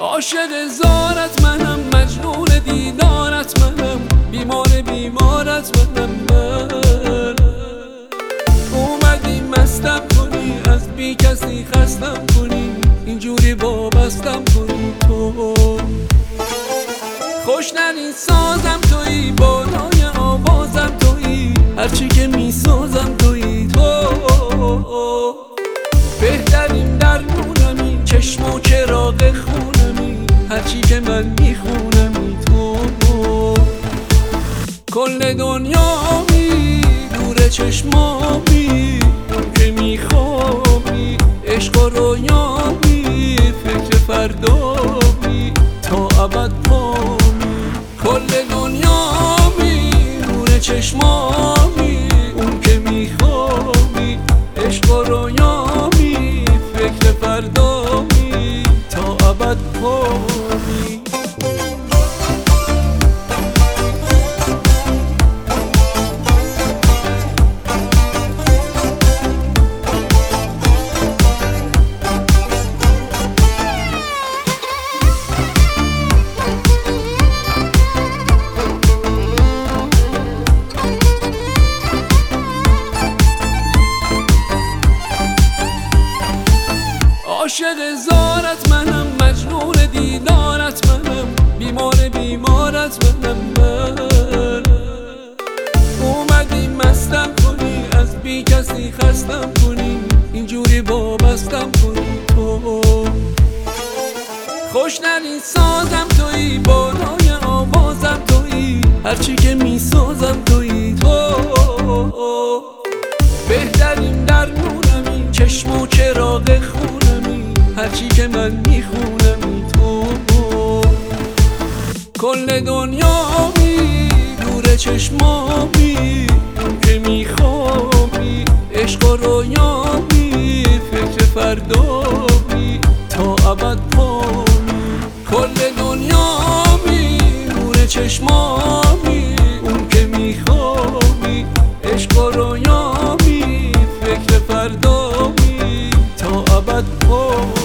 عاشق زارت منم مجنون دیدارت منم بیمار بیمارت منم من. اومدی مستم کنی از بی کسی خستم کنی. اینجوری وابستم کنی تو. خوش سازم توی بالای آوازم توی. هرچی که می‌سازم توی تو. بهترین درمونمی چشم و چراغ خونمی. هرچی که من میخونمی تو. کل دنیامی دور چشمامی. که میخوابی عشق و فکر فردامی تا ابد پامی کل دنیامی دور چشمامی اون که میخوابی عشق و رویامی فکر عاشق زارت منم مجنون دیدارت منم بیمار بیمارت منم من. اومدی مستم کنی از بی کسی خستم کنی اینجوری وابستم کنی. تو خوش نری سازم که من می‌خونم تو. کل دنیا می دور چشمامی که میخوامی عشق و رویامی فکر فردامی. تا ابد پامی. کل دنیامی دور چشمامی. اون که میخوامی عشق و رویامی فکر فردامی. تا ابد پامی.